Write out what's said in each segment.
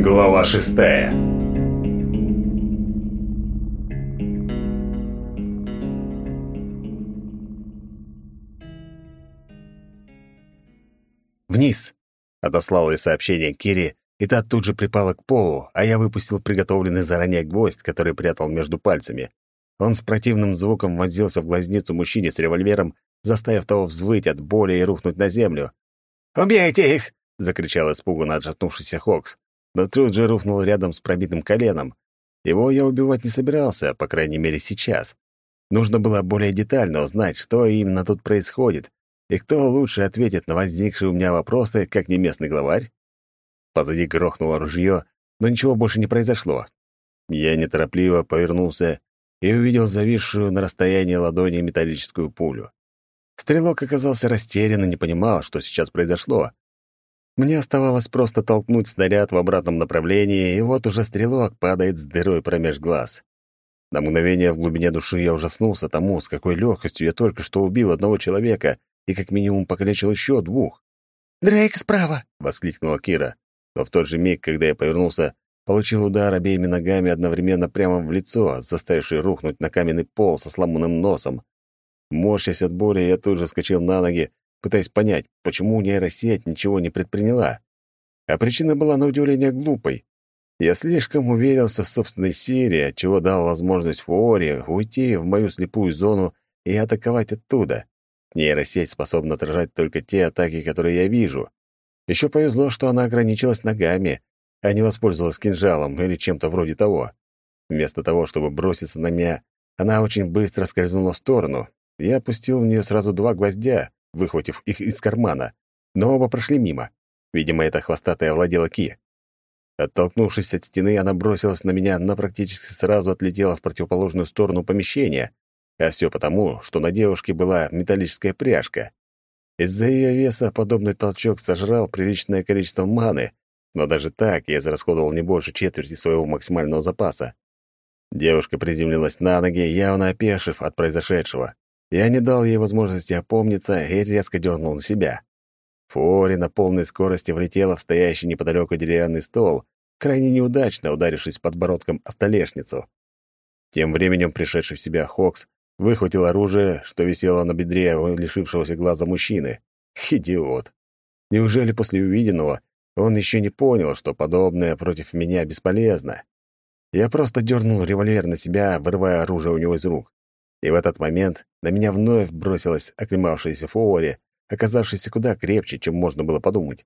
Глава шестая. «Вниз!» — отослал я сообщение Кире, и та тут же припала к полу, а я выпустил приготовленный заранее гвоздь, который прятал между пальцами. Он с противным звуком вонзился в глазницу мужчине с револьвером, заставив того взвыть от боли и рухнуть на землю. «Убейте их!» — закричал испуганно отшатнувшийся Хокс но тут же рухнул рядом с пробитым коленом. Его я убивать не собирался, по крайней мере, сейчас. Нужно было более детально узнать, что именно тут происходит, и кто лучше ответит на возникшие у меня вопросы, как не местный главарь. Позади грохнуло ружье, но ничего больше не произошло. Я неторопливо повернулся и увидел зависшую на расстоянии ладони металлическую пулю. Стрелок оказался растерян и не понимал, что сейчас произошло, мне оставалось просто толкнуть снаряд в обратном направлении, и вот уже стрелок падает с дырой промеж глаз. На мгновение в глубине души я ужаснулся тому, с какой легкостью я только что убил одного человека и как минимум покалечил еще двух. «Дрейк справа!» — воскликнула Кира. Но в тот же миг, когда я повернулся, получил удар обеими ногами одновременно прямо в лицо, заставивший рухнуть на каменный пол со сломанным носом. Морщась от боли, я тут же вскочил на ноги пытаясь понять, почему нейросеть ничего не предприняла. А причина была, на удивление, глупой. Я слишком уверился в собственной силе, отчего дал возможность Фуоре уйти в мою слепую зону и атаковать оттуда. Нейросеть способна отражать только те атаки, которые я вижу. Еще повезло, что она ограничилась ногами, а не воспользовалась кинжалом или чем-то вроде того. Вместо того, чтобы броситься на меня, она очень быстро скользнула в сторону. Я опустил в нее сразу два гвоздя, выхватив их из кармана, но оба прошли мимо. Видимо, эта хвостатая владела Кия. Оттолкнувшись от стены, она бросилась на меня, но практически сразу отлетела в противоположную сторону помещения, а все потому, что на девушке была металлическая пряжка. Из-за ее веса подобный толчок сожрал приличное количество маны, но даже так я зарасходовал не больше четверти своего максимального запаса. Девушка приземлилась на ноги, явно опешив от произошедшего. Я не дал ей возможности опомниться и резко дернул на себя. Фори на полной скорости влетела в стоящий неподалеку деревянный стол, крайне неудачно ударившись подбородком о столешницу. Тем временем пришедший в себя Хокс выхватил оружие, что висело на бедре у лишившегося глаза мужчины. Идиот. Неужели после увиденного он еще не понял, что подобное против меня бесполезно? Я просто дернул револьвер на себя, вырывая оружие у него из рук. И в этот момент на меня вновь бросилась оклемавшаяся Фоуари, оказавшаяся куда крепче, чем можно было подумать.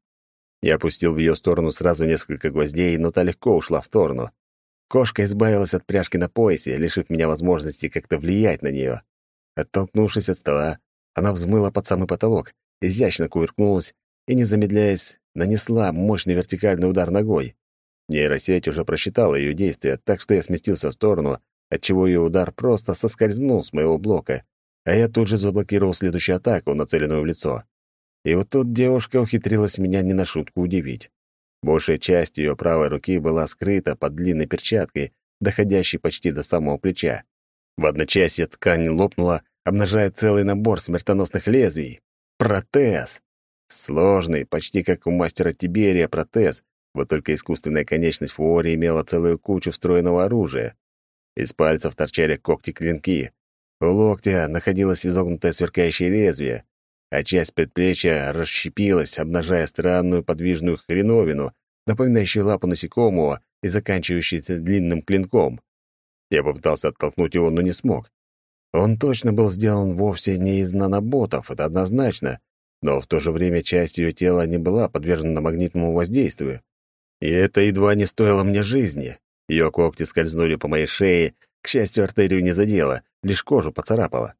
Я опустил в ее сторону сразу несколько гвоздей, но та легко ушла в сторону. Кошка избавилась от пряжки на поясе, лишив меня возможности как-то влиять на нее. Оттолкнувшись от стола, она взмыла под самый потолок, изящно кувыркнулась и, не замедляясь, нанесла мощный вертикальный удар ногой. Нейросеть уже просчитала ее действия, так что я сместился в сторону отчего ее удар просто соскользнул с моего блока, а я тут же заблокировал следующую атаку, нацеленную в лицо. И вот тут девушка ухитрилась меня не на шутку удивить. Большая часть ее правой руки была скрыта под длинной перчаткой, доходящей почти до самого плеча. В одночасье ткань лопнула, обнажая целый набор смертоносных лезвий. Протез! Сложный, почти как у мастера Тиберия протез, вот только искусственная конечность Фуори имела целую кучу встроенного оружия, из пальцев торчали когти-клинки. У локтя находилось изогнутое сверкающее лезвие, а часть предплечья расщепилась, обнажая странную подвижную хреновину, напоминающую лапу насекомого и заканчивающуюся длинным клинком. Я попытался оттолкнуть его, но не смог. Он точно был сделан вовсе не из наноботов, это однозначно, но в то же время часть ее тела не была подвержена магнитному воздействию. И это едва не стоило мне жизни. Ее когти скользнули по моей шее, к счастью, артерию не задело, лишь кожу поцарапало.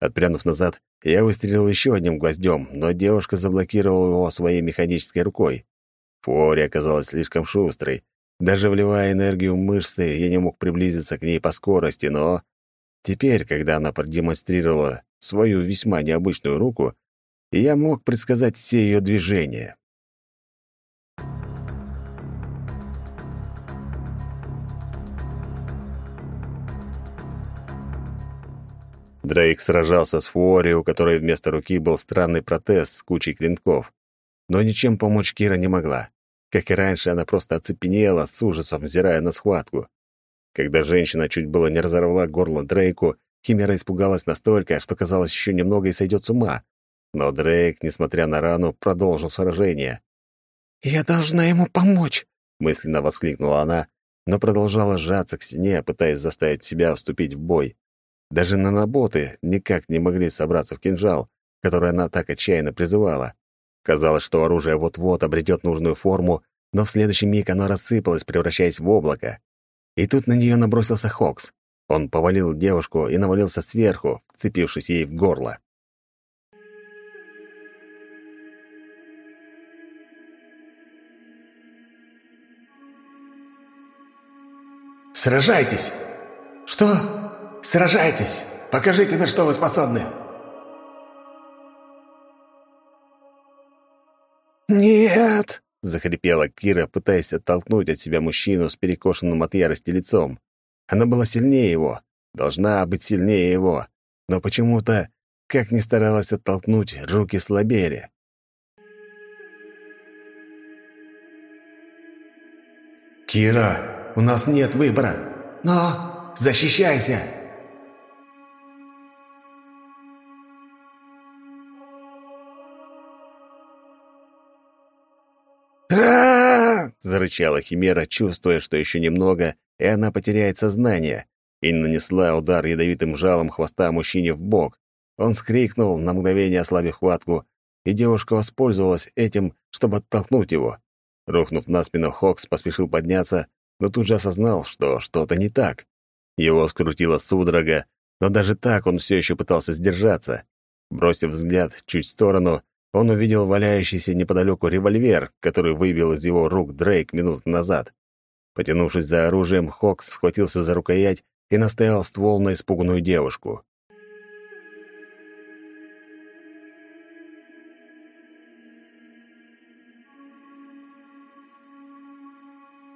Отпрянув назад, я выстрелил еще одним гвоздем, но девушка заблокировала его своей механической рукой. Фори оказалась слишком шустрой. Даже вливая энергию в мышцы, я не мог приблизиться к ней по скорости, но... Теперь, когда она продемонстрировала свою весьма необычную руку, я мог предсказать все ее движения. Дрейк сражался с Форио, у которой вместо руки был странный протез с кучей клинков. Но ничем помочь Кира не могла. Как и раньше, она просто оцепенела, с ужасом взирая на схватку. Когда женщина чуть было не разорвала горло Дрейку, Химера испугалась настолько, что казалось, еще немного и сойдет с ума. Но Дрейк, несмотря на рану, продолжил сражение. «Я должна ему помочь!» — мысленно воскликнула она, но продолжала сжаться к стене, пытаясь заставить себя вступить в бой. Даже наноботы никак не могли собраться в кинжал, который она так отчаянно призывала. Казалось, что оружие вот-вот обретет нужную форму, но в следующий миг оно рассыпалось, превращаясь в облако. И тут на нее набросился Хокс. Он повалил девушку и навалился сверху, вцепившись ей в горло. «Сражайтесь!» «Что?» Сражайтесь! Покажите, на что вы способны!» «Нет!» — захрипела Кира, пытаясь оттолкнуть от себя мужчину с перекошенным от ярости лицом. Она была сильнее его, должна быть сильнее его, но почему-то, как ни старалась оттолкнуть, руки слабели. «Кира, у нас нет выбора!» «Но! Защищайся!» Зарычала Химера, чувствуя, что еще немного, и она потеряет сознание, и нанесла удар ядовитым жалом хвоста мужчине в бок. Он скрикнул, на мгновение ослабив хватку, и девушка воспользовалась этим, чтобы оттолкнуть его. Рухнув на спину, Хокс поспешил подняться, но тут же осознал, что что-то не так. Его скрутило судорога, но даже так он все еще пытался сдержаться. Бросив взгляд чуть в сторону, он увидел валяющийся неподалеку револьвер, который выбил из его рук Дрейк минут назад. Потянувшись за оружием, Хокс схватился за рукоять и настоял ствол на испуганную девушку.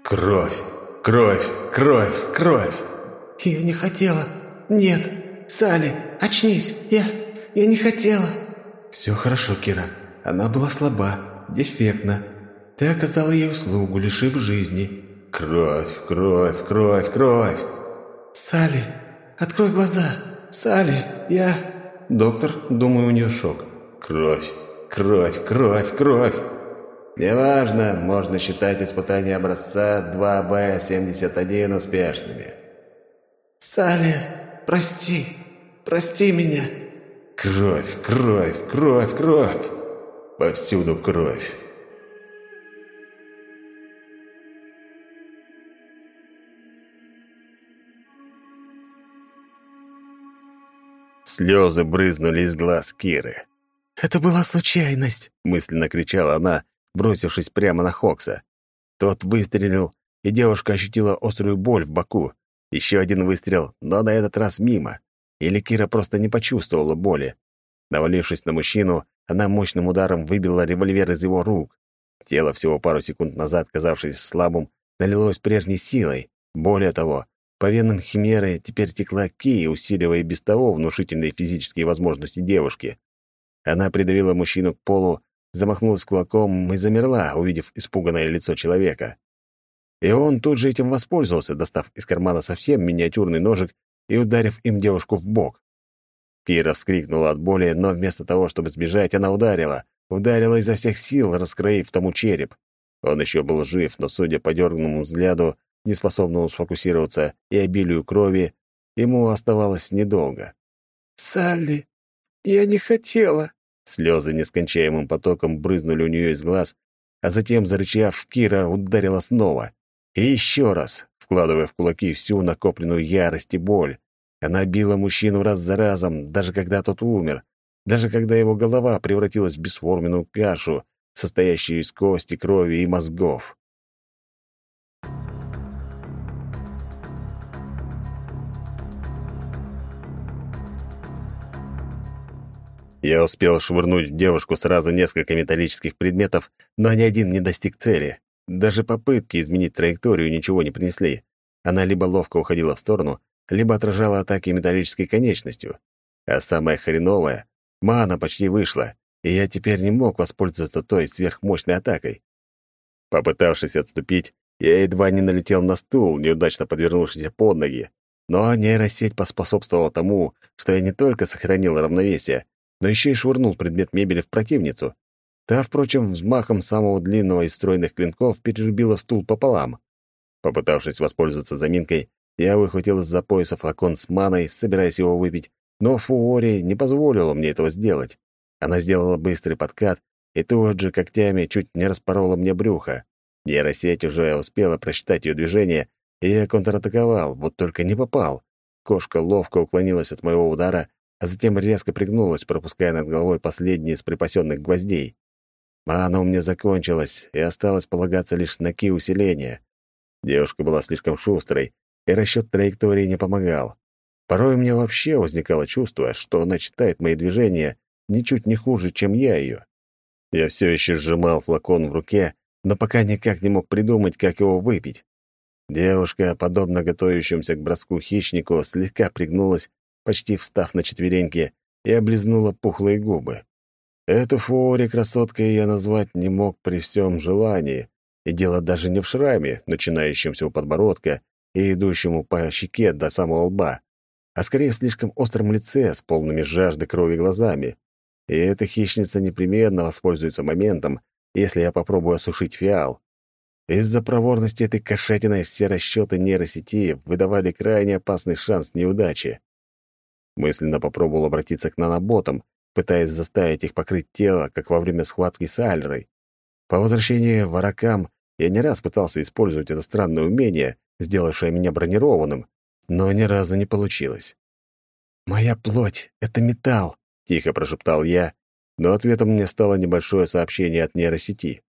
«Кровь! Кровь! Кровь! Кровь!» «Я не хотела! Нет! Салли, очнись! Я... я не хотела!» «Все хорошо, Кира. Она была слаба, дефектна. Ты оказала ей услугу, лишив жизни». «Кровь, кровь, кровь, кровь!» «Салли, открой глаза! Салли, я...» Доктор, думаю, у нее шок. «Кровь, кровь, кровь, кровь!» «Неважно, можно считать испытания образца 2Б-71 успешными». «Салли, прости, прости меня!» Кровь, кровь, кровь, кровь! Повсюду кровь! Слезы брызнули из глаз Киры. «Это была случайность!» — мысленно кричала она, бросившись прямо на Хокса. Тот выстрелил, и девушка ощутила острую боль в боку. Еще один выстрел, но на этот раз мимо или Кира просто не почувствовала боли. Навалившись на мужчину, она мощным ударом выбила револьвер из его рук. Тело, всего пару секунд назад казавшееся слабым, налилось прежней силой. Более того, по венам Химеры теперь текла ки, усиливая без того внушительные физические возможности девушки. Она придавила мужчину к полу, замахнулась кулаком и замерла, увидев испуганное лицо человека. И он тут же этим воспользовался, достав из кармана совсем миниатюрный ножик и, ударив им девушку в бок. Кира вскрикнула от боли, но вместо того, чтобы сбежать, она ударила. Ударила изо всех сил, раскроив тому череп. Он еще был жив, но, судя по дерганному взгляду, неспособному сфокусироваться и обилию крови, ему оставалось недолго. «Салли, я не хотела!» Слезы нескончаемым потоком брызнули у нее из глаз, а затем, зарычав, Кира ударила снова. И еще раз, вкладывая в кулаки всю накопленную ярость и боль. Она била мужчину раз за разом, даже когда тот умер, даже когда его голова превратилась в бесформенную кашу, состоящую из кости, крови и мозгов. Я успел швырнуть в девушку сразу несколько металлических предметов, но ни один не достиг цели. Даже попытки изменить траекторию ничего не принесли. Она либо ловко уходила в сторону, либо отражала атаки металлической конечностью. А самое хреновое — мана почти вышла, и я теперь не мог воспользоваться той сверхмощной атакой. Попытавшись отступить, я едва не налетел на стул, неудачно подвернувшись под ноги. Но нейросеть поспособствовала тому, что я не только сохранил равновесие, но еще и швырнул предмет мебели в противницу. Та, впрочем, взмахом самого длинного из стройных клинков перерубила стул пополам. Попытавшись воспользоваться заминкой, я выхватил из-за пояса флакон с маной, собираясь его выпить, но Фуори не позволила мне этого сделать. Она сделала быстрый подкат и тут же когтями чуть не распорола мне брюхо. Нейросеть уже успела просчитать ее движение, и я контратаковал, вот только не попал. Кошка ловко уклонилась от моего удара, а затем резко пригнулась, пропуская над головой последний из припасенных гвоздей. А оно у меня закончилось, и осталось полагаться лишь на ки усиления. Девушка была слишком шустрой, и расчет траектории не помогал. Порой у меня вообще возникало чувство, что она читает мои движения ничуть не хуже, чем я ее. Я все еще сжимал флакон в руке, но пока никак не мог придумать, как его выпить. Девушка, подобно готовящемуся к броску хищнику, слегка пригнулась, почти встав на четвереньки, и облизнула пухлые губы. Эту фурию красоткой я назвать не мог при всем желании, и дело даже не в шраме, начинающемся у подбородка и идущему по щеке до самого лба, а скорее слишком остром лице с полными жажды крови глазами. И эта хищница непременно воспользуется моментом, если я попробую осушить фиал. Из-за проворности этой кошатиной все расчеты нейросети выдавали крайне опасный шанс неудачи. Мысленно попробовал обратиться к наноботам — пытаясь заставить их покрыть тело, как во время схватки с Альрой. По возвращении в Аракам я не раз пытался использовать это странное умение, сделавшее меня бронированным, но ни разу не получилось. «Моя плоть — это металл», — тихо прошептал я, но ответом мне стало небольшое сообщение от нейросети.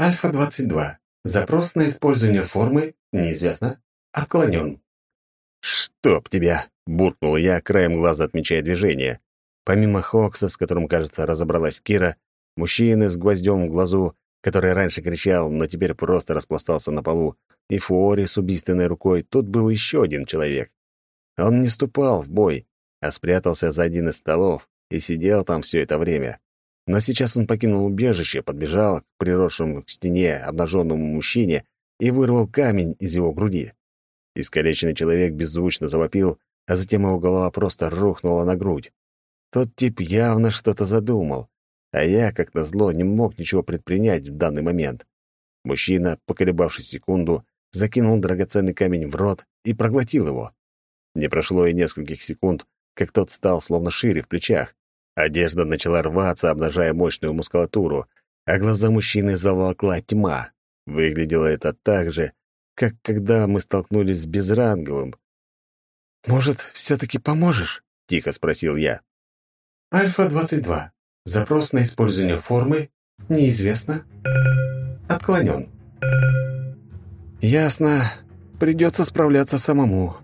«Альфа-22. Запрос на использование формы неизвестно. Отклонен». «Чтоб тебя!» — буркнул я, краем глаза отмечая движение. Помимо Хокса, с которым, кажется, разобралась Кира, мужчины с гвоздем в глазу, который раньше кричал, но теперь просто распластался на полу, и Фуори с убийственной рукой, тут был еще один человек. Он не ступал в бой, а спрятался за один из столов и сидел там все это время. Но сейчас он покинул убежище, подбежал к приросшему к стене обнаженному мужчине и вырвал камень из его груди. Искалеченный человек беззвучно завопил, а затем его голова просто рухнула на грудь. Тот тип явно что-то задумал, а я, как назло, не мог ничего предпринять в данный момент. Мужчина, поколебавшись секунду, закинул драгоценный камень в рот и проглотил его. Не прошло и нескольких секунд, как тот стал словно шире в плечах. Одежда начала рваться, обнажая мощную мускулатуру, а глаза мужчины заволкла тьма. Выглядело это так же, как когда мы столкнулись с безранговым. «Может, все-таки поможешь?» — тихо спросил я. Альфа-22. Запрос на использование формы неизвестно. Отклонен. Ясно. Придется справляться самому.